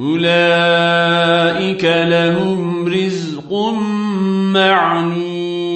أولئك لهم رزق معلوم